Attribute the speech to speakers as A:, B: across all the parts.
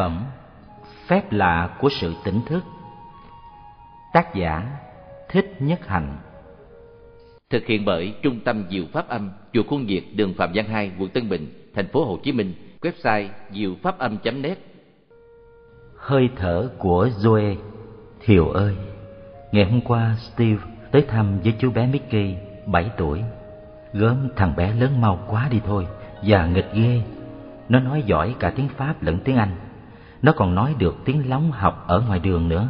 A: Phẩm Phép lạ của sự tỉnh thức Tác giả Thích Nhất Hạnh
B: Thực hiện bởi Trung tâm Diệu Pháp Âm, chùa Khuôn Việt, đường Phạm Văn Hai, quận Tân Bình, thành phố Hồ Chí Minh, website diệu pháp âm.net
A: Hơi thở của Zoe Thiều ơi, ngày hôm qua Steve tới thăm với chú bé Mickey, 7 tuổi. Gớm thằng bé lớn mau quá đi thôi, và nghịch ghê. Nó nói giỏi cả tiếng Pháp lẫn tiếng Anh. Nó còn nói được tiếng lóng học ở ngoài đường nữa.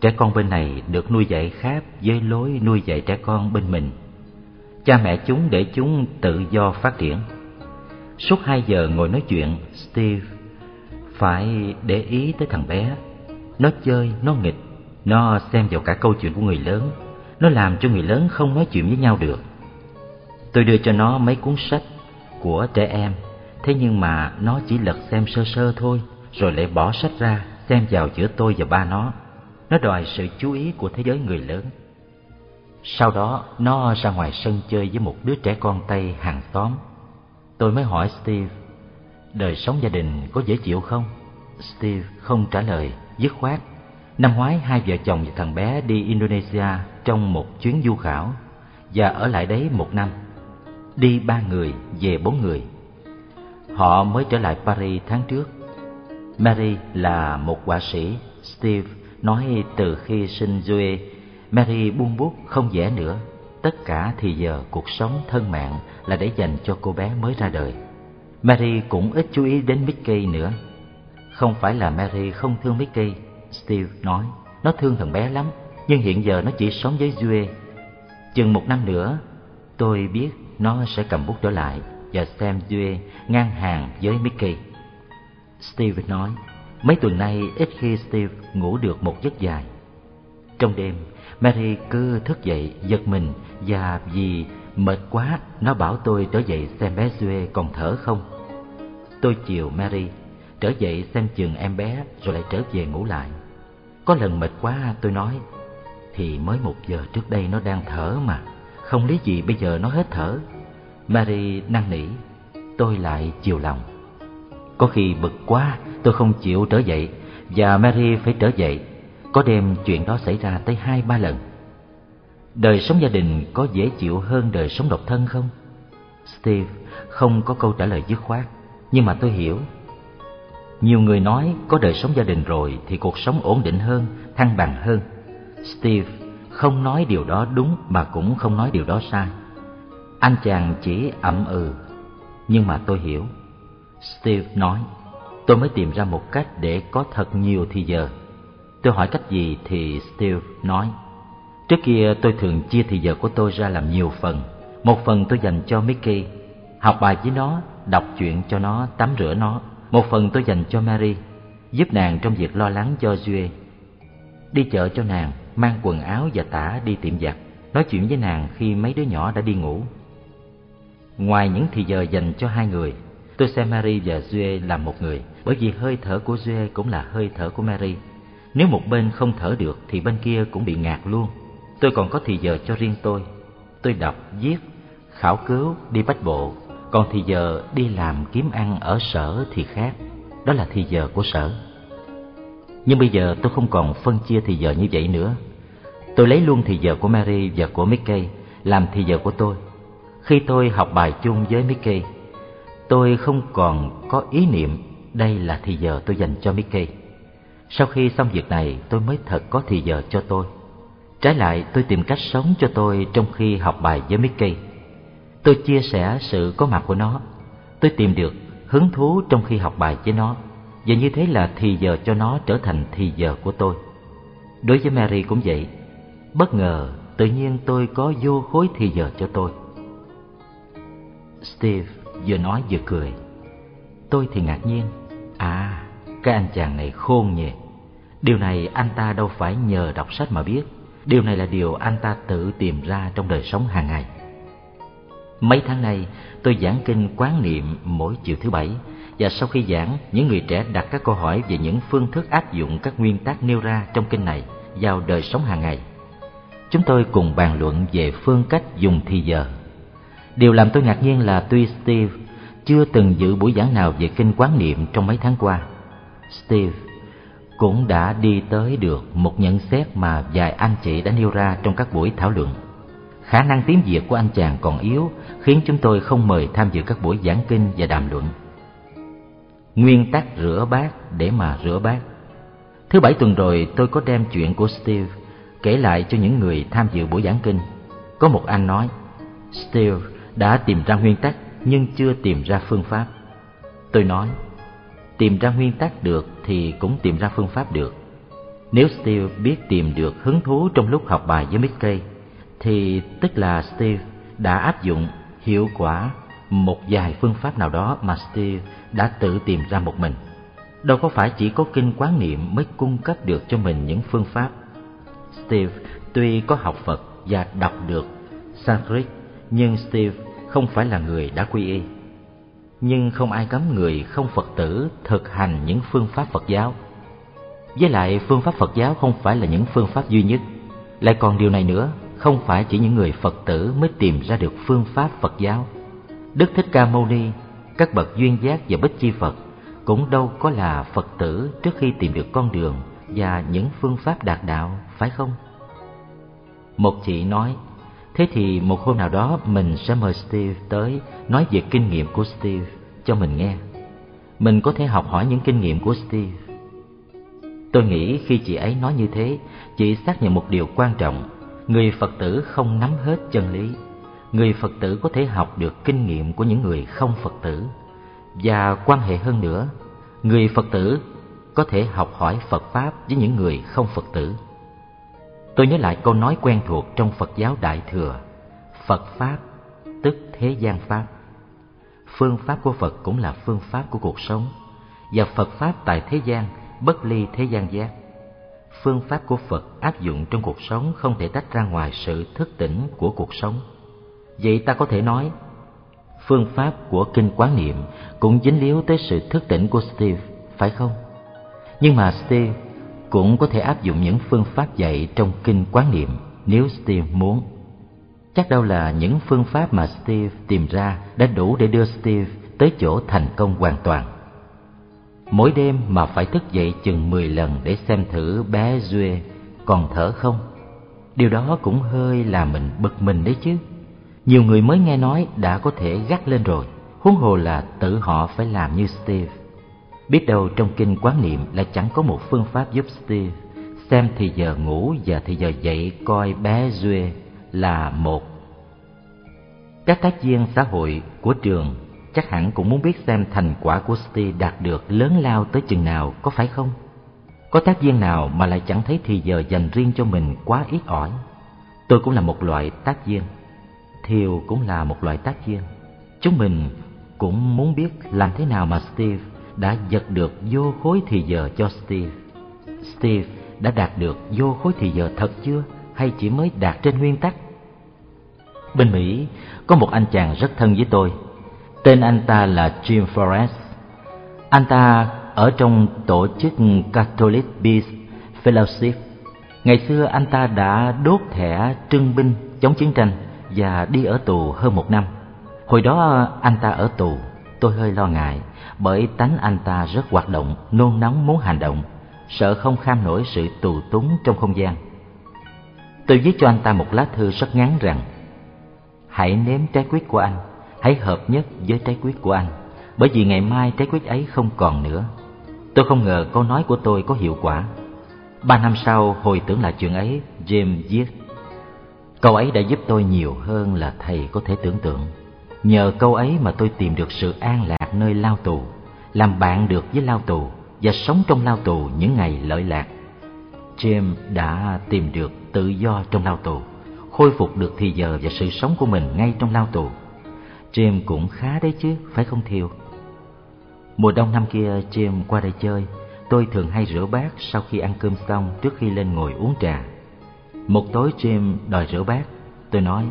A: Trẻ con bên này được nuôi dạy khác với lối nuôi dạy trẻ con bên mình. Cha mẹ chúng để chúng tự do phát triển. Suốt hai giờ ngồi nói chuyện, Steve phải để ý tới thằng bé. Nó chơi, nó nghịch, nó xem vào cả câu chuyện của người lớn. Nó làm cho người lớn không nói chuyện với nhau được. Tôi đưa cho nó mấy cuốn sách của trẻ em, thế nhưng mà nó chỉ lật xem sơ sơ thôi, rồi lại bỏ sách ra xem vào giữa tôi và ba nó. Nó đòi sự chú ý của thế giới người lớn. Sau đó, nó ra ngoài sân chơi với một đứa trẻ con Tây hàng xóm. Tôi mới hỏi Steve, đời sống gia đình có dễ chịu không? Steve không trả lời, dứt khoát. Năm ngoái, hai vợ chồng và thằng bé đi Indonesia trong một chuyến du khảo và ở lại đấy một năm. Đi ba người, về bốn người. Họ mới trở lại Paris tháng trước. Mary là một họa sĩ, Steve nói từ khi sinh Joe, Mary buông bút không vẽ nữa. Tất cả thì giờ cuộc sống thân mạng là để dành cho cô bé mới ra đời. Mary cũng ít chú ý đến Mickey nữa. Không phải là Mary không thương Mickey, Steve nói. Nó thương thằng bé lắm, nhưng hiện giờ nó chỉ sống với Zoe. Chừng một năm nữa, tôi biết nó sẽ cầm bút trở lại và xem Zoe ngang hàng với Mickey. Steve nói, mấy tuần nay ít khi Steve ngủ được một giấc dài. Trong đêm, Mary cứ thức dậy giật mình và vì mệt quá nó bảo tôi trở dậy xem bé Joe còn thở không. Tôi chiều Mary, trở dậy xem chừng em bé rồi lại trở về ngủ lại. Có lần mệt quá tôi nói, thì mới một giờ trước đây nó đang thở mà, không lý gì bây giờ nó hết thở. Mary năn nỉ, tôi lại chiều lòng. Có khi bực quá tôi không chịu trở dậy và Mary phải trở dậy. Có đêm chuyện đó xảy ra tới hai ba lần. Đời sống gia đình có dễ chịu hơn đời sống độc thân không? Steve không có câu trả lời dứt khoát, nhưng mà tôi hiểu. Nhiều người nói có đời sống gia đình rồi thì cuộc sống ổn định hơn, thăng bằng hơn. Steve không nói điều đó đúng mà cũng không nói điều đó sai. Anh chàng chỉ ậm ừ, nhưng mà tôi hiểu. Steve nói, tôi mới tìm ra một cách để có thật nhiều thì giờ. Tôi hỏi cách gì thì Steve nói, trước kia tôi thường chia thì giờ của tôi ra làm nhiều phần. Một phần tôi dành cho Mickey, học bài với nó, đọc chuyện cho nó, tắm rửa nó. Một phần tôi dành cho Mary, giúp nàng trong việc lo lắng cho Duy. Đi chợ cho nàng, mang quần áo và tả đi tiệm giặt, nói chuyện với nàng khi mấy đứa nhỏ đã đi ngủ. Ngoài những thì giờ dành cho hai người, tôi xem Mary và Duê làm một người, bởi vì hơi thở của Duê cũng là hơi thở của Mary. Nếu một bên không thở được thì bên kia cũng bị ngạt luôn. Tôi còn có thì giờ cho riêng tôi. Tôi đọc, viết, khảo cứu, đi bách bộ. Còn thì giờ đi làm kiếm ăn ở sở thì khác. Đó là thì giờ của sở. Nhưng bây giờ tôi không còn phân chia thì giờ như vậy nữa. Tôi lấy luôn thì giờ của Mary và của Mickey làm thì giờ của tôi. Khi tôi học bài chung với Mickey, tôi không còn có ý niệm đây là thì giờ tôi dành cho Mickey. Sau khi xong việc này, tôi mới thật có thì giờ cho tôi. Trái lại, tôi tìm cách sống cho tôi trong khi học bài với Mickey. Tôi chia sẻ sự có mặt của nó. Tôi tìm được hứng thú trong khi học bài với nó. Và như thế là thì giờ cho nó trở thành thì giờ của tôi. Đối với Mary cũng vậy. Bất ngờ, tự nhiên tôi có vô khối thì giờ cho tôi. Steve vừa nói vừa cười. Tôi thì ngạc nhiên. À, cái anh chàng này khôn nhỉ. Điều này anh ta đâu phải nhờ đọc sách mà biết. Điều này là điều anh ta tự tìm ra trong đời sống hàng ngày. Mấy tháng nay, tôi giảng kinh quán niệm mỗi chiều thứ bảy và sau khi giảng, những người trẻ đặt các câu hỏi về những phương thức áp dụng các nguyên tắc nêu ra trong kinh này vào đời sống hàng ngày. Chúng tôi cùng bàn luận về phương cách dùng thì giờ. Điều làm tôi ngạc nhiên là tuy Steve chưa từng dự buổi giảng nào về kinh quán niệm trong mấy tháng qua, Steve cũng đã đi tới được một nhận xét mà vài anh chị đã nêu ra trong các buổi thảo luận. Khả năng tiếng Việt của anh chàng còn yếu khiến chúng tôi không mời tham dự các buổi giảng kinh và đàm luận. Nguyên tắc rửa bát để mà rửa bát. Thứ bảy tuần rồi tôi có đem chuyện của Steve kể lại cho những người tham dự buổi giảng kinh. Có một anh nói, Steve đã tìm ra nguyên tắc nhưng chưa tìm ra phương pháp. Tôi nói, tìm ra nguyên tắc được thì cũng tìm ra phương pháp được. Nếu Steve biết tìm được hứng thú trong lúc học bài với Mickey, thì tức là Steve đã áp dụng hiệu quả một vài phương pháp nào đó mà Steve đã tự tìm ra một mình. Đâu có phải chỉ có kinh quán niệm mới cung cấp được cho mình những phương pháp. Steve tuy có học Phật và đọc được Sanskrit, nhưng Steve không phải là người đã quy y nhưng không ai cấm người không Phật tử thực hành những phương pháp Phật giáo. Với lại phương pháp Phật giáo không phải là những phương pháp duy nhất. Lại còn điều này nữa, không phải chỉ những người Phật tử mới tìm ra được phương pháp Phật giáo. Đức Thích Ca Mâu Ni, các bậc duyên giác và bích chi Phật cũng đâu có là Phật tử trước khi tìm được con đường và những phương pháp đạt đạo, phải không? Một chị nói, Thế thì một hôm nào đó mình sẽ mời Steve tới nói về kinh nghiệm của Steve cho mình nghe. Mình có thể học hỏi những kinh nghiệm của Steve. Tôi nghĩ khi chị ấy nói như thế, chị xác nhận một điều quan trọng. Người Phật tử không nắm hết chân lý. Người Phật tử có thể học được kinh nghiệm của những người không Phật tử. Và quan hệ hơn nữa, người Phật tử có thể học hỏi Phật Pháp với những người không Phật tử. Tôi nhớ lại câu nói quen thuộc trong Phật giáo Đại Thừa Phật Pháp tức thế gian Pháp. Phương pháp của Phật cũng là phương pháp của cuộc sống Và Phật Pháp tại thế gian bất ly thế gian giác. Phương pháp của Phật áp dụng trong cuộc sống không thể tách ra ngoài sự thức tỉnh của cuộc sống. Vậy ta có thể nói Phương pháp của Kinh Quán Niệm cũng dính líu tới sự thức tỉnh của Steve, phải không? Nhưng mà Steve cũng có thể áp dụng những phương pháp dạy trong kinh quán niệm nếu Steve muốn. Chắc đâu là những phương pháp mà Steve tìm ra đã đủ để đưa Steve tới chỗ thành công hoàn toàn. Mỗi đêm mà phải thức dậy chừng 10 lần để xem thử bé Duê còn thở không. Điều đó cũng hơi làm mình bực mình đấy chứ. Nhiều người mới nghe nói đã có thể gắt lên rồi, huống hồ là tự họ phải làm như Steve. Biết đâu trong kinh quán niệm lại chẳng có một phương pháp giúp Steve xem thì giờ ngủ và thì giờ dậy coi bé Duê là một. Các tác viên xã hội của trường chắc hẳn cũng muốn biết xem thành quả của Steve đạt được lớn lao tới chừng nào, có phải không? Có tác viên nào mà lại chẳng thấy thì giờ dành riêng cho mình quá ít ỏi? Tôi cũng là một loại tác viên. Thiều cũng là một loại tác viên. Chúng mình cũng muốn biết làm thế nào mà Steve đã giật được vô khối thì giờ cho Steve. Steve đã đạt được vô khối thì giờ thật chưa hay chỉ mới đạt trên nguyên tắc? Bên Mỹ có một anh chàng rất thân với tôi. Tên anh ta là Jim Forrest. Anh ta ở trong tổ chức Catholic Peace Fellowship. Ngày xưa anh ta đã đốt thẻ trưng binh chống chiến tranh và đi ở tù hơn một năm. Hồi đó anh ta ở tù, tôi hơi lo ngại bởi tánh anh ta rất hoạt động, nôn nóng muốn hành động, sợ không kham nổi sự tù túng trong không gian. Tôi viết cho anh ta một lá thư rất ngắn rằng Hãy nếm trái quyết của anh, hãy hợp nhất với trái quyết của anh, bởi vì ngày mai trái quyết ấy không còn nữa. Tôi không ngờ câu nói của tôi có hiệu quả. Ba năm sau hồi tưởng lại chuyện ấy, James viết Câu ấy đã giúp tôi nhiều hơn là thầy có thể tưởng tượng. Nhờ câu ấy mà tôi tìm được sự an lạc nơi lao tù, làm bạn được với lao tù và sống trong lao tù những ngày lợi lạc. James đã tìm được tự do trong lao tù, khôi phục được thì giờ và sự sống của mình ngay trong lao tù. James cũng khá đấy chứ, phải không Thiều? Mùa đông năm kia James qua đây chơi, tôi thường hay rửa bát sau khi ăn cơm xong trước khi lên ngồi uống trà. Một tối James đòi rửa bát, tôi nói,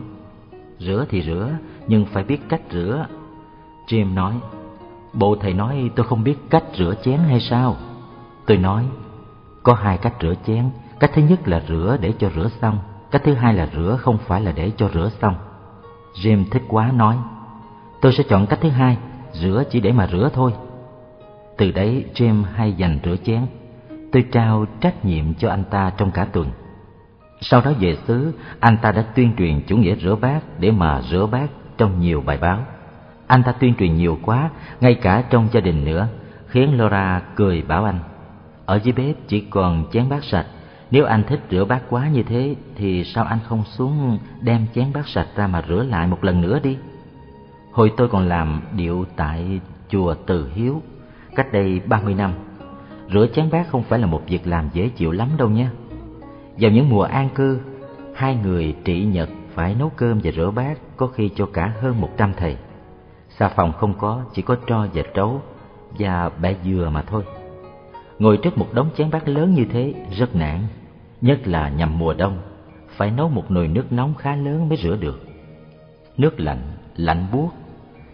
A: rửa thì rửa, nhưng phải biết cách rửa. Jim nói, bộ thầy nói tôi không biết cách rửa chén hay sao? Tôi nói, có hai cách rửa chén, cách thứ nhất là rửa để cho rửa xong, cách thứ hai là rửa không phải là để cho rửa xong. Jim thích quá nói, tôi sẽ chọn cách thứ hai, rửa chỉ để mà rửa thôi. Từ đấy Jim hay dành rửa chén. Tôi trao trách nhiệm cho anh ta trong cả tuần. Sau đó về xứ, anh ta đã tuyên truyền chủ nghĩa rửa bát để mà rửa bát trong nhiều bài báo. Anh ta tuyên truyền nhiều quá, ngay cả trong gia đình nữa, khiến Laura cười bảo anh. Ở dưới bếp chỉ còn chén bát sạch, nếu anh thích rửa bát quá như thế thì sao anh không xuống đem chén bát sạch ra mà rửa lại một lần nữa đi? Hồi tôi còn làm điệu tại chùa Từ Hiếu, cách đây ba mươi năm. Rửa chén bát không phải là một việc làm dễ chịu lắm đâu nha. Vào những mùa an cư, hai người trị nhật phải nấu cơm và rửa bát có khi cho cả hơn một trăm thầy. Xà phòng không có, chỉ có tro và trấu và bẹ dừa mà thôi. Ngồi trước một đống chén bát lớn như thế rất nản, nhất là nhằm mùa đông, phải nấu một nồi nước nóng khá lớn mới rửa được. Nước lạnh, lạnh buốt.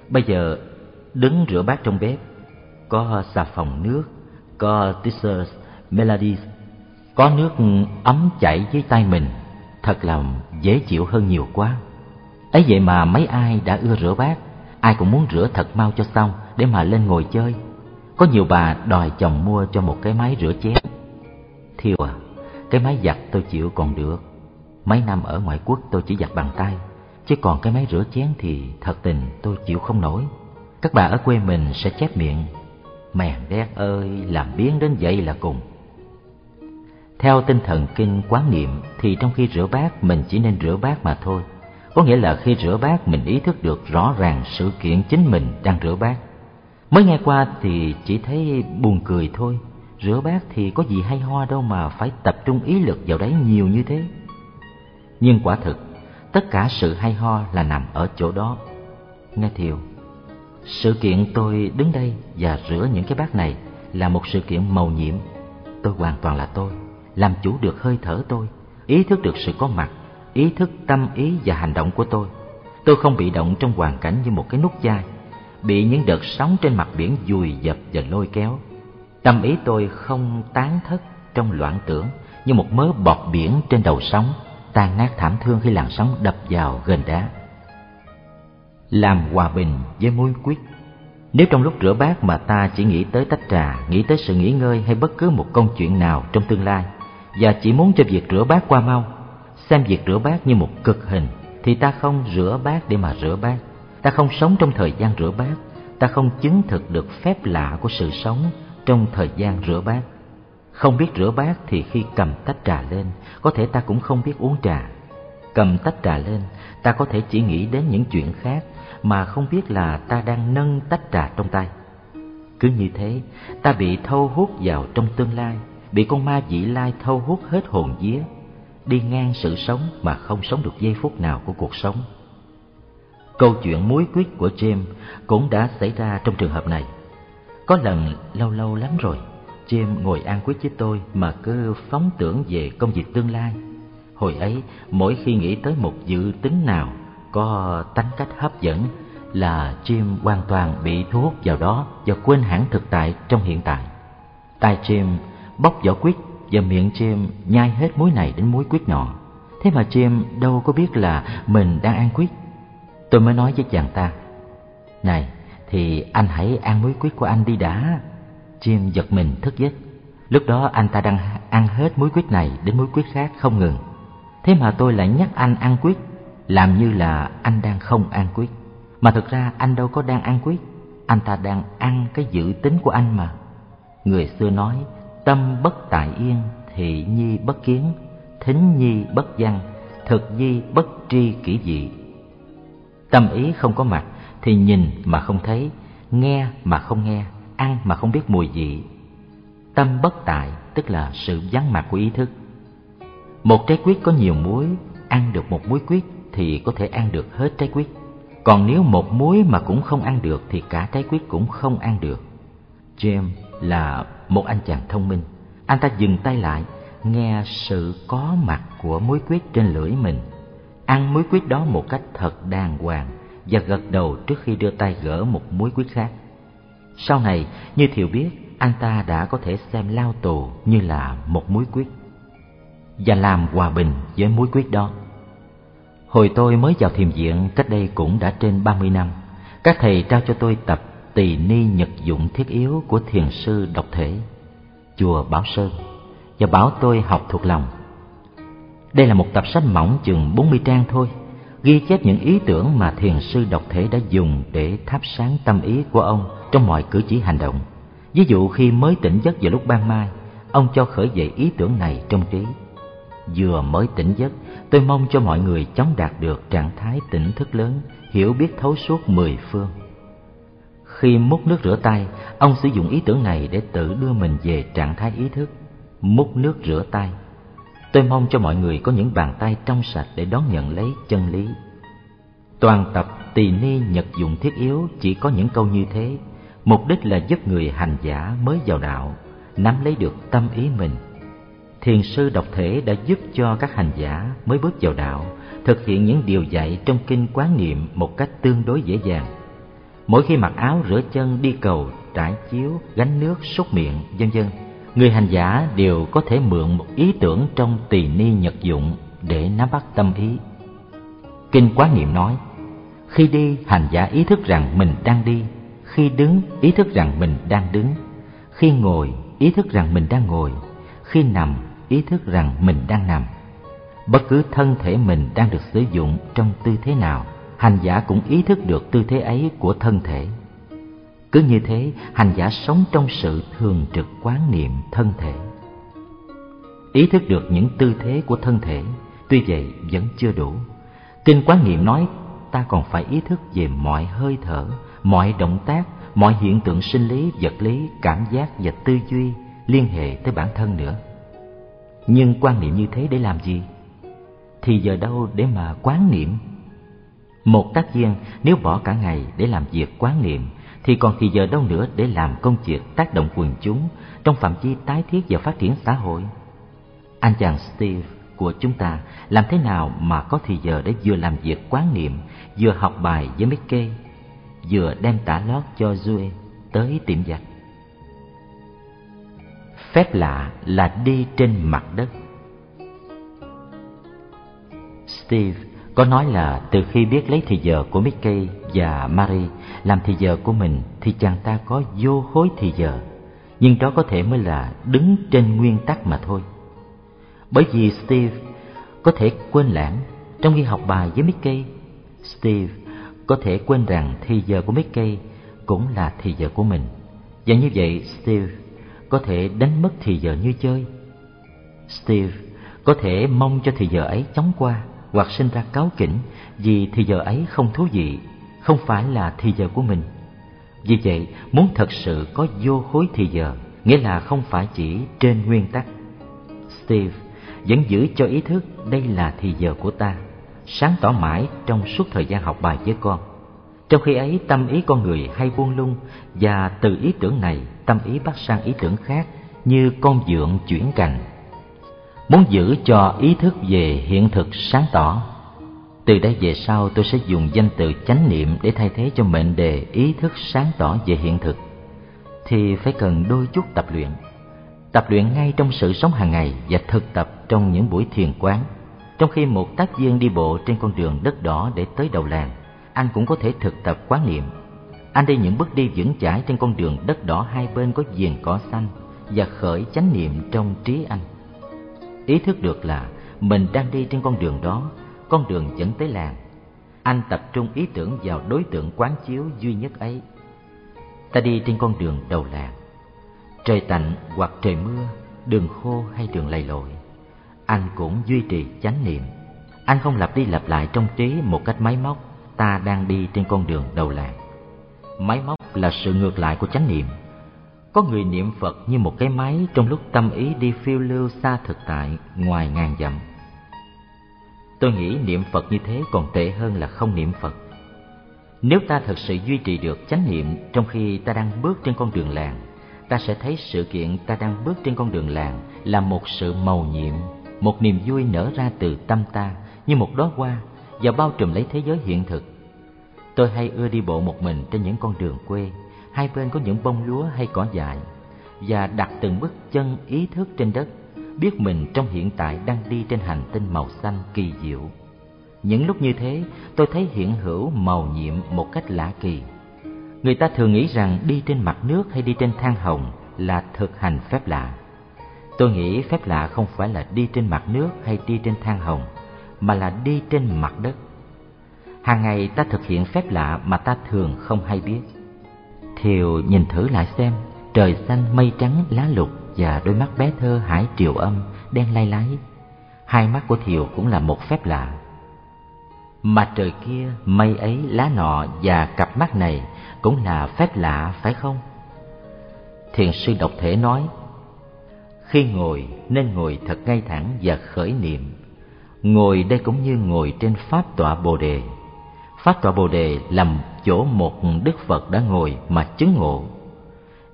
A: Bây giờ đứng rửa bát trong bếp, có xà phòng nước, có Tissers, Melodies, có nước ấm chảy dưới tay mình, thật là dễ chịu hơn nhiều quá. ấy vậy mà mấy ai đã ưa rửa bát, ai cũng muốn rửa thật mau cho xong để mà lên ngồi chơi. Có nhiều bà đòi chồng mua cho một cái máy rửa chén. Thiêu à, cái máy giặt tôi chịu còn được. Mấy năm ở ngoại quốc tôi chỉ giặt bằng tay, chứ còn cái máy rửa chén thì thật tình tôi chịu không nổi. Các bà ở quê mình sẽ chép miệng, mèn đét ơi, làm biến đến vậy là cùng. Theo tinh thần kinh quán niệm thì trong khi rửa bát mình chỉ nên rửa bát mà thôi. Có nghĩa là khi rửa bát mình ý thức được rõ ràng sự kiện chính mình đang rửa bát. Mới nghe qua thì chỉ thấy buồn cười thôi. Rửa bát thì có gì hay ho đâu mà phải tập trung ý lực vào đấy nhiều như thế. Nhưng quả thực, tất cả sự hay ho là nằm ở chỗ đó. Nghe Thiều, sự kiện tôi đứng đây và rửa những cái bát này là một sự kiện màu nhiệm. Tôi hoàn toàn là tôi làm chủ được hơi thở tôi, ý thức được sự có mặt, ý thức tâm ý và hành động của tôi. Tôi không bị động trong hoàn cảnh như một cái nút chai, bị những đợt sóng trên mặt biển dùi dập và lôi kéo. Tâm ý tôi không tán thất trong loạn tưởng như một mớ bọt biển trên đầu sóng, tan nát thảm thương khi làn sóng đập vào gần đá. Làm hòa bình với mối quyết nếu trong lúc rửa bát mà ta chỉ nghĩ tới tách trà, nghĩ tới sự nghỉ ngơi hay bất cứ một công chuyện nào trong tương lai, và chỉ muốn cho việc rửa bát qua mau, xem việc rửa bát như một cực hình, thì ta không rửa bát để mà rửa bát. Ta không sống trong thời gian rửa bát, ta không chứng thực được phép lạ của sự sống trong thời gian rửa bát. Không biết rửa bát thì khi cầm tách trà lên, có thể ta cũng không biết uống trà. Cầm tách trà lên, ta có thể chỉ nghĩ đến những chuyện khác mà không biết là ta đang nâng tách trà trong tay. Cứ như thế, ta bị thâu hút vào trong tương lai, bị con ma dĩ lai thâu hút hết hồn vía, đi ngang sự sống mà không sống được giây phút nào của cuộc sống. Câu chuyện muối quyết của James cũng đã xảy ra trong trường hợp này. Có lần lâu lâu lắm rồi, James ngồi ăn quyết với tôi mà cứ phóng tưởng về công việc tương lai. Hồi ấy, mỗi khi nghĩ tới một dự tính nào có tánh cách hấp dẫn là Jim hoàn toàn bị thu hút vào đó và quên hẳn thực tại trong hiện tại. Tai Jim bóc vỏ quýt và miệng chim nhai hết muối này đến muối quýt nọ. Thế mà chim đâu có biết là mình đang ăn quýt. Tôi mới nói với chàng ta, Này, thì anh hãy ăn muối quýt của anh đi đã. chim giật mình thức giấc. Lúc đó anh ta đang ăn hết muối quýt này đến muối quýt khác không ngừng. Thế mà tôi lại nhắc anh ăn quýt, làm như là anh đang không ăn quýt. Mà thực ra anh đâu có đang ăn quýt, anh ta đang ăn cái dự tính của anh mà. Người xưa nói, tâm bất tại yên, thị nhi bất kiến, thính nhi bất văn, thực nhi bất tri kỹ dị. Tâm ý không có mặt thì nhìn mà không thấy, nghe mà không nghe, ăn mà không biết mùi vị. Tâm bất tại tức là sự vắng mặt của ý thức. Một trái quyết có nhiều muối, ăn được một muối quyết thì có thể ăn được hết trái quyết. Còn nếu một muối mà cũng không ăn được thì cả trái quyết cũng không ăn được. James là một anh chàng thông minh. Anh ta dừng tay lại, nghe sự có mặt của muối quyết trên lưỡi mình. Ăn muối quyết đó một cách thật đàng hoàng và gật đầu trước khi đưa tay gỡ một muối quyết khác. Sau này, như Thiều biết, anh ta đã có thể xem lao tù như là một muối quyết và làm hòa bình với muối quyết đó. Hồi tôi mới vào thiền viện cách đây cũng đã trên 30 năm, các thầy trao cho tôi tập Tỳ ni nhật dụng thiết yếu của thiền sư độc thể, chùa Bảo Sơn, và bảo tôi học thuộc lòng. Đây là một tập sách mỏng chừng 40 trang thôi, ghi chép những ý tưởng mà thiền sư độc thể đã dùng để thắp sáng tâm ý của ông trong mọi cử chỉ hành động. Ví dụ khi mới tỉnh giấc vào lúc ban mai, ông cho khởi dậy ý tưởng này trong trí. Vừa mới tỉnh giấc, tôi mong cho mọi người chóng đạt được trạng thái tỉnh thức lớn, hiểu biết thấu suốt mười phương. Khi múc nước rửa tay, ông sử dụng ý tưởng này để tự đưa mình về trạng thái ý thức. Múc nước rửa tay. Tôi mong cho mọi người có những bàn tay trong sạch để đón nhận lấy chân lý. Toàn tập tỳ ni nhật dụng thiết yếu chỉ có những câu như thế, mục đích là giúp người hành giả mới vào đạo nắm lấy được tâm ý mình. Thiền sư độc thể đã giúp cho các hành giả mới bước vào đạo thực hiện những điều dạy trong kinh quán niệm một cách tương đối dễ dàng mỗi khi mặc áo rửa chân, đi cầu, trải chiếu, gánh nước, súc miệng, vân vân, người hành giả đều có thể mượn một ý tưởng trong tỳ ni nhật dụng để nắm bắt tâm ý. Kinh quán niệm nói, khi đi, hành giả ý thức rằng mình đang đi. Khi đứng, ý thức rằng mình đang đứng. Khi ngồi, ý thức rằng mình đang ngồi. Khi nằm, ý thức rằng mình đang nằm. Bất cứ thân thể mình đang được sử dụng trong tư thế nào hành giả cũng ý thức được tư thế ấy của thân thể. Cứ như thế, hành giả sống trong sự thường trực quán niệm thân thể. Ý thức được những tư thế của thân thể, tuy vậy vẫn chưa đủ. Kinh quán niệm nói, ta còn phải ý thức về mọi hơi thở, mọi động tác, mọi hiện tượng sinh lý, vật lý, cảm giác và tư duy liên hệ tới bản thân nữa. Nhưng quan niệm như thế để làm gì? Thì giờ đâu để mà quán niệm? Một tác viên nếu bỏ cả ngày để làm việc quán niệm thì còn thì giờ đâu nữa để làm công việc tác động quần chúng trong phạm vi tái thiết và phát triển xã hội. Anh chàng Steve của chúng ta làm thế nào mà có thì giờ để vừa làm việc quán niệm, vừa học bài với Mickey, vừa đem tả lót cho Joe tới tiệm giặt. Phép lạ là đi trên mặt đất. Steve có nói là từ khi biết lấy thì giờ của Mickey và Marie làm thì giờ của mình thì chàng ta có vô hối thì giờ, nhưng đó có thể mới là đứng trên nguyên tắc mà thôi. Bởi vì Steve có thể quên lãng trong khi học bài với Mickey, Steve có thể quên rằng thì giờ của Mickey cũng là thì giờ của mình. Và như vậy Steve có thể đánh mất thì giờ như chơi. Steve có thể mong cho thì giờ ấy chóng qua hoặc sinh ra cáo kỉnh vì thì giờ ấy không thú vị, không phải là thì giờ của mình. Vì vậy, muốn thật sự có vô khối thì giờ, nghĩa là không phải chỉ trên nguyên tắc. Steve vẫn giữ cho ý thức đây là thì giờ của ta, sáng tỏ mãi trong suốt thời gian học bài với con. Trong khi ấy tâm ý con người hay buông lung và từ ý tưởng này tâm ý bắt sang ý tưởng khác như con dượng chuyển cành muốn giữ cho ý thức về hiện thực sáng tỏ. Từ đây về sau, tôi sẽ dùng danh từ chánh niệm để thay thế cho mệnh đề ý thức sáng tỏ về hiện thực. Thì phải cần đôi chút tập luyện. Tập luyện ngay trong sự sống hàng ngày và thực tập trong những buổi thiền quán. Trong khi một tác viên đi bộ trên con đường đất đỏ để tới đầu làng, anh cũng có thể thực tập quán niệm. Anh đi những bước đi vững chãi trên con đường đất đỏ hai bên có viền cỏ xanh và khởi chánh niệm trong trí anh ý thức được là mình đang đi trên con đường đó, con đường dẫn tới làng. Anh tập trung ý tưởng vào đối tượng quán chiếu duy nhất ấy. Ta đi trên con đường đầu làng. Trời tạnh hoặc trời mưa, đường khô hay đường lầy lội, anh cũng duy trì chánh niệm. Anh không lặp đi lặp lại trong trí một cách máy móc, ta đang đi trên con đường đầu làng. Máy móc là sự ngược lại của chánh niệm có người niệm Phật như một cái máy trong lúc tâm ý đi phiêu lưu xa thực tại ngoài ngàn dặm. Tôi nghĩ niệm Phật như thế còn tệ hơn là không niệm Phật. Nếu ta thật sự duy trì được chánh niệm trong khi ta đang bước trên con đường làng, ta sẽ thấy sự kiện ta đang bước trên con đường làng là một sự màu nhiệm, một niềm vui nở ra từ tâm ta như một đóa hoa và bao trùm lấy thế giới hiện thực. Tôi hay ưa đi bộ một mình trên những con đường quê hai bên có những bông lúa hay cỏ dại và đặt từng bước chân ý thức trên đất biết mình trong hiện tại đang đi trên hành tinh màu xanh kỳ diệu những lúc như thế tôi thấy hiện hữu màu nhiệm một cách lạ kỳ Người ta thường nghĩ rằng đi trên mặt nước hay đi trên than hồng là thực hành phép lạ. Tôi nghĩ phép lạ không phải là đi trên mặt nước hay đi trên than hồng, mà là đi trên mặt đất. Hàng ngày ta thực hiện phép lạ mà ta thường không hay biết. Thiều nhìn thử lại xem, trời xanh mây trắng lá lục và đôi mắt bé thơ hải triều âm đen lay lái. Hai mắt của Thiều cũng là một phép lạ. Mà trời kia, mây ấy, lá nọ và cặp mắt này cũng là phép lạ phải không? Thiền sư độc thể nói, khi ngồi nên ngồi thật ngay thẳng và khởi niệm. Ngồi đây cũng như ngồi trên pháp tọa Bồ đề. Pháp tọa Bồ đề làm chỗ một Đức Phật đã ngồi mà chứng ngộ.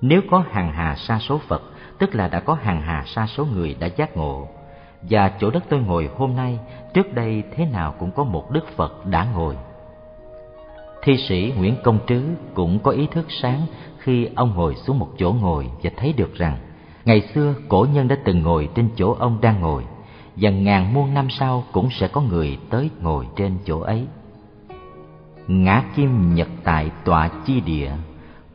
A: Nếu có hàng hà sa số Phật, tức là đã có hàng hà sa số người đã giác ngộ. Và chỗ đất tôi ngồi hôm nay, trước đây thế nào cũng có một Đức Phật đã ngồi. Thi sĩ Nguyễn Công Trứ cũng có ý thức sáng khi ông ngồi xuống một chỗ ngồi và thấy được rằng ngày xưa cổ nhân đã từng ngồi trên chỗ ông đang ngồi và ngàn muôn năm sau cũng sẽ có người tới ngồi trên chỗ ấy. Ngã kim nhật tại tọa chi địa,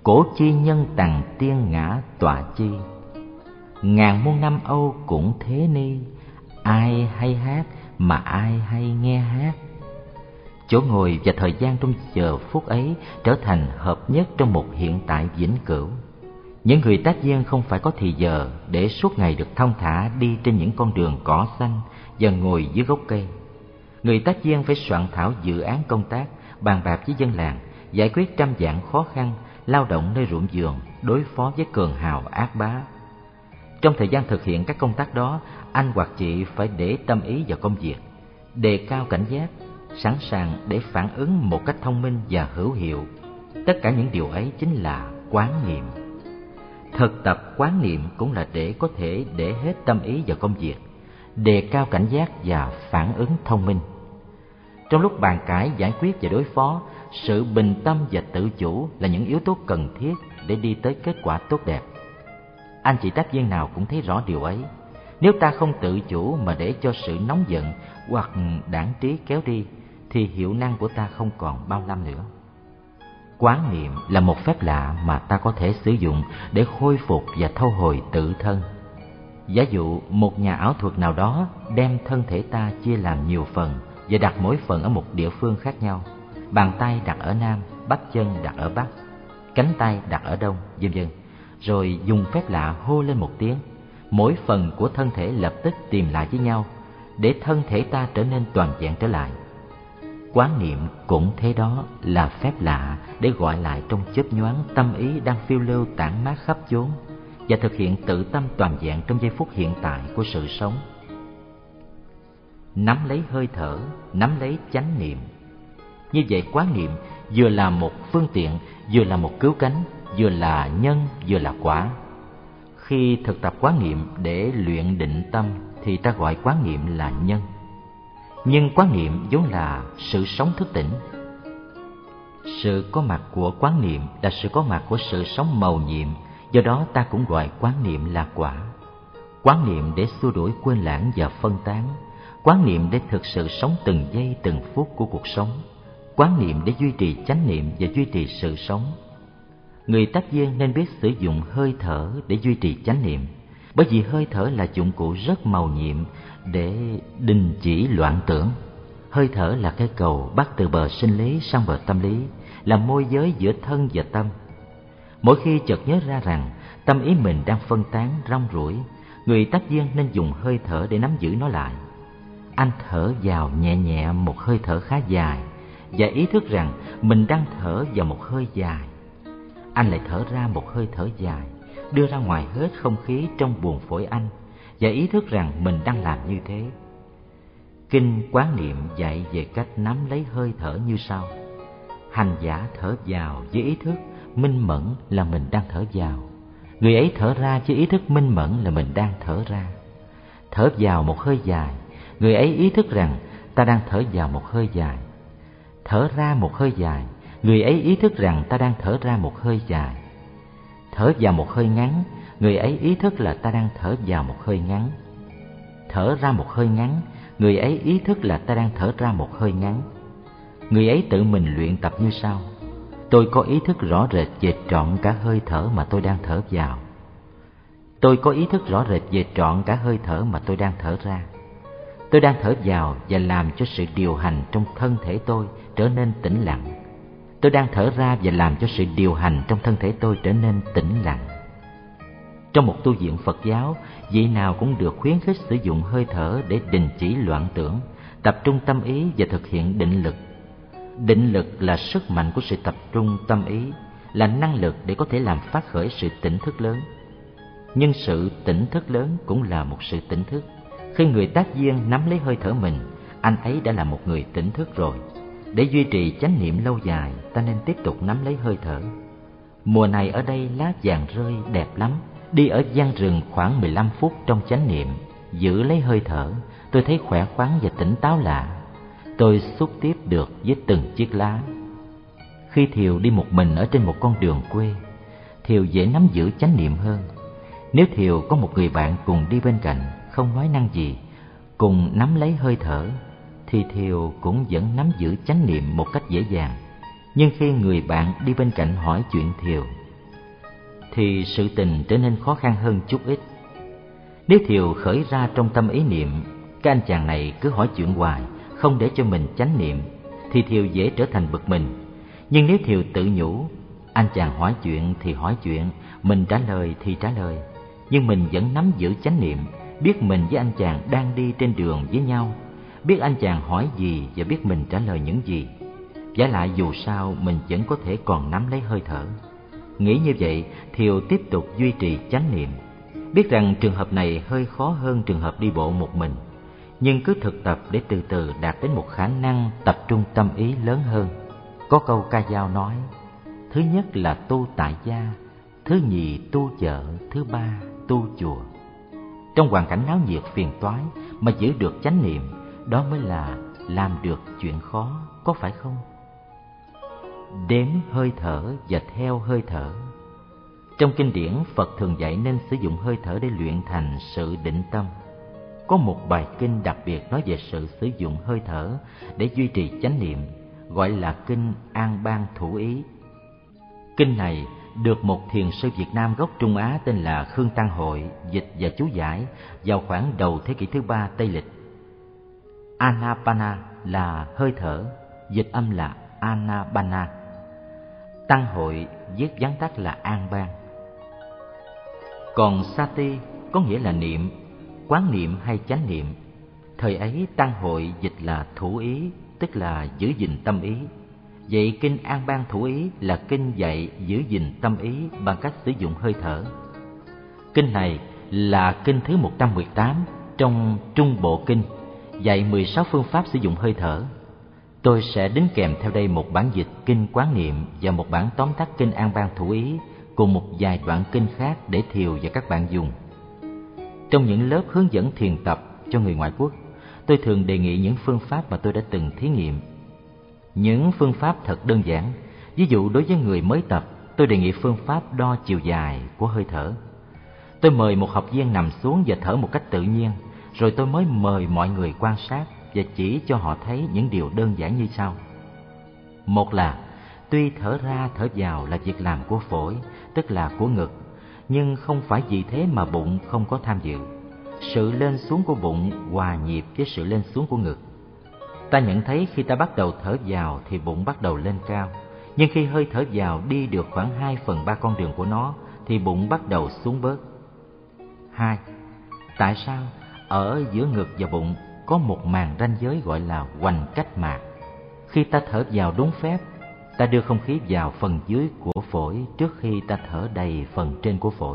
A: cổ chi nhân tàng tiên ngã tọa chi. Ngàn muôn năm Âu cũng thế ni, ai hay hát mà ai hay nghe hát. Chỗ ngồi và thời gian trong giờ phút ấy trở thành hợp nhất trong một hiện tại vĩnh cửu. Những người tác viên không phải có thì giờ để suốt ngày được thông thả đi trên những con đường cỏ xanh và ngồi dưới gốc cây. Người tác viên phải soạn thảo dự án công tác bàn bạc với dân làng giải quyết trăm dạng khó khăn lao động nơi ruộng vườn đối phó với cường hào ác bá trong thời gian thực hiện các công tác đó anh hoặc chị phải để tâm ý vào công việc đề cao cảnh giác sẵn sàng để phản ứng một cách thông minh và hữu hiệu. Tất cả những điều ấy chính là quán niệm. Thực tập quán niệm cũng là để có thể để hết tâm ý vào công việc, đề cao cảnh giác và phản ứng thông minh. Trong lúc bàn cãi, giải quyết và đối phó, sự bình tâm và tự chủ là những yếu tố cần thiết để đi tới kết quả tốt đẹp. Anh chị tác viên nào cũng thấy rõ điều ấy. Nếu ta không tự chủ mà để cho sự nóng giận hoặc đảng trí kéo đi thì hiệu năng của ta không còn bao năm nữa. Quán niệm là một phép lạ mà ta có thể sử dụng để khôi phục và thâu hồi tự thân. Giả dụ một nhà ảo thuật nào đó đem thân thể ta chia làm nhiều phần và đặt mỗi phần ở một địa phương khác nhau. Bàn tay đặt ở nam, bắp chân đặt ở bắc, cánh tay đặt ở đông, vân vân. Rồi dùng phép lạ hô lên một tiếng, mỗi phần của thân thể lập tức tìm lại với nhau để thân thể ta trở nên toàn vẹn trở lại quán niệm cũng thế đó là phép lạ để gọi lại trong chớp nhoáng tâm ý đang phiêu lưu tản mát khắp chốn và thực hiện tự tâm toàn vẹn trong giây phút hiện tại của sự sống nắm lấy hơi thở, nắm lấy chánh niệm. Như vậy quán niệm vừa là một phương tiện, vừa là một cứu cánh, vừa là nhân, vừa là quả. Khi thực tập quán niệm để luyện định tâm thì ta gọi quán niệm là nhân. Nhưng quán niệm vốn là sự sống thức tỉnh. Sự có mặt của quán niệm là sự có mặt của sự sống màu nhiệm, do đó ta cũng gọi quán niệm là quả. Quán niệm để xua đuổi quên lãng và phân tán quán niệm để thực sự sống từng giây, từng phút của cuộc sống. Quán niệm để duy trì chánh niệm và duy trì sự sống. Người tác viên nên biết sử dụng hơi thở để duy trì chánh niệm, bởi vì hơi thở là dụng cụ rất màu nhiệm để đình chỉ loạn tưởng. Hơi thở là cái cầu bắt từ bờ sinh lý sang bờ tâm lý, là môi giới giữa thân và tâm. Mỗi khi chợt nhớ ra rằng tâm ý mình đang phân tán, rong ruổi, người tác viên nên dùng hơi thở để nắm giữ nó lại anh thở vào nhẹ nhẹ một hơi thở khá dài và ý thức rằng mình đang thở vào một hơi dài anh lại thở ra một hơi thở dài đưa ra ngoài hết không khí trong buồng phổi anh và ý thức rằng mình đang làm như thế. Kinh quán niệm dạy về cách nắm lấy hơi thở như sau. Hành giả thở vào với ý thức minh mẫn là mình đang thở vào. Người ấy thở ra với ý thức minh mẫn là mình đang thở ra. Thở vào một hơi dài, người ấy ý thức rằng ta đang thở vào một hơi dài. Thở ra một hơi dài, người ấy ý thức rằng ta đang thở ra một hơi dài. Thở vào một hơi ngắn, người ấy ý thức là ta đang thở vào một hơi ngắn. Thở ra một hơi ngắn, người ấy ý thức là ta đang thở ra một hơi ngắn. Người ấy tự mình luyện tập như sau. tôi có ý thức rõ rệt về trọn cả hơi thở mà tôi đang thở vào tôi có ý thức rõ rệt về trọn cả hơi thở mà tôi đang thở ra tôi đang thở vào và làm cho sự điều hành trong thân thể tôi trở nên tĩnh lặng. Tôi đang thở ra và làm cho sự điều hành trong thân thể tôi trở nên tĩnh lặng. Trong một tu viện phật giáo, vị nào cũng được khuyến khích sử dụng hơi thở để đình chỉ loạn tưởng, tập trung tâm ý và thực hiện định lực. Định lực là sức mạnh của sự tập trung tâm ý, là năng lực để có thể làm phát khởi sự tỉnh thức lớn. Nhưng sự tỉnh thức lớn cũng là một sự tỉnh thức khi người tác viên nắm lấy hơi thở mình, anh ấy đã là một người tỉnh thức rồi. Để duy trì chánh niệm lâu dài, ta nên tiếp tục nắm lấy hơi thở. Mùa này ở đây lá vàng rơi đẹp lắm. Đi ở gian rừng khoảng 15 phút trong chánh niệm, giữ lấy hơi thở, tôi thấy khỏe khoắn và tỉnh táo lạ. Tôi xúc tiếp được với từng chiếc lá. Khi thiều đi một mình ở trên một con đường quê, thiều dễ nắm giữ chánh niệm hơn. Nếu thiều có một người bạn cùng đi bên cạnh không nói năng gì, cùng nắm lấy hơi thở, thì thiều cũng vẫn nắm giữ chánh niệm một cách dễ dàng. Nhưng khi người bạn đi bên cạnh hỏi chuyện thiều, thì sự tình trở nên khó khăn hơn chút ít. Nếu thiều khởi ra trong tâm ý niệm các anh chàng này cứ hỏi chuyện hoài, không để cho mình chánh niệm, thì thiều dễ trở thành bực mình. Nhưng nếu thiều tự nhủ, anh chàng hỏi chuyện thì hỏi chuyện, mình trả lời thì trả lời, nhưng mình vẫn nắm giữ chánh niệm biết mình với anh chàng đang đi trên đường với nhau, biết anh chàng hỏi gì và biết mình trả lời những gì. Giả lại dù sao, mình vẫn có thể còn nắm lấy hơi thở. Nghĩ như vậy, thiều tiếp tục duy trì chánh niệm. Biết rằng trường hợp này hơi khó hơn trường hợp đi bộ một mình, nhưng cứ thực tập để từ từ đạt đến một khả năng tập trung tâm ý lớn hơn. Có câu ca dao nói, thứ nhất là tu tại gia, thứ nhì tu chợ, thứ ba tu chùa trong hoàn cảnh náo nhiệt phiền toái mà giữ được chánh niệm, đó mới là làm được chuyện khó, có phải không? Đếm hơi thở và theo hơi thở. Trong kinh điển, phật thường dạy nên sử dụng hơi thở để luyện thành sự định tâm. Có một bài kinh đặc biệt nói về sự sử dụng hơi thở để duy trì chánh niệm, gọi là kinh an bang thủ ý. Kinh này được một thiền sư Việt Nam gốc Trung Á tên là Khương Tăng Hội dịch và chú giải vào khoảng đầu thế kỷ thứ ba Tây lịch. Anapana là hơi thở, dịch âm là Anapana. Tăng Hội viết gián tắt là An Bang. Còn Sati có nghĩa là niệm, quán niệm hay chánh niệm. Thời ấy Tăng Hội dịch là thủ ý, tức là giữ gìn tâm ý Vậy kinh An Bang Thủ Ý là kinh dạy giữ gìn tâm ý bằng cách sử dụng hơi thở. Kinh này là kinh thứ 118 trong Trung Bộ Kinh, dạy 16 phương pháp sử dụng hơi thở. Tôi sẽ đính kèm theo đây một bản dịch kinh quán niệm và một bản tóm tắt kinh An Bang Thủ Ý cùng một vài đoạn kinh khác để thiều và các bạn dùng. Trong những lớp hướng dẫn thiền tập cho người ngoại quốc, tôi thường đề nghị những phương pháp mà tôi đã từng thí nghiệm những phương pháp thật đơn giản. Ví dụ đối với người mới tập, tôi đề nghị phương pháp đo chiều dài của hơi thở. Tôi mời một học viên nằm xuống và thở một cách tự nhiên, rồi tôi mới mời mọi người quan sát và chỉ cho họ thấy những điều đơn giản như sau. Một là, tuy thở ra thở vào là việc làm của phổi, tức là của ngực, nhưng không phải vì thế mà bụng không có tham dự. Sự lên xuống của bụng hòa nhịp với sự lên xuống của ngực Ta nhận thấy khi ta bắt đầu thở vào thì bụng bắt đầu lên cao, nhưng khi hơi thở vào đi được khoảng 2 phần 3 con đường của nó thì bụng bắt đầu xuống bớt. 2. Tại sao ở giữa ngực và bụng có một màn ranh giới gọi là hoành cách mạc? Khi ta thở vào đúng phép, ta đưa không khí vào phần dưới của phổi trước khi ta thở đầy phần trên của phổi.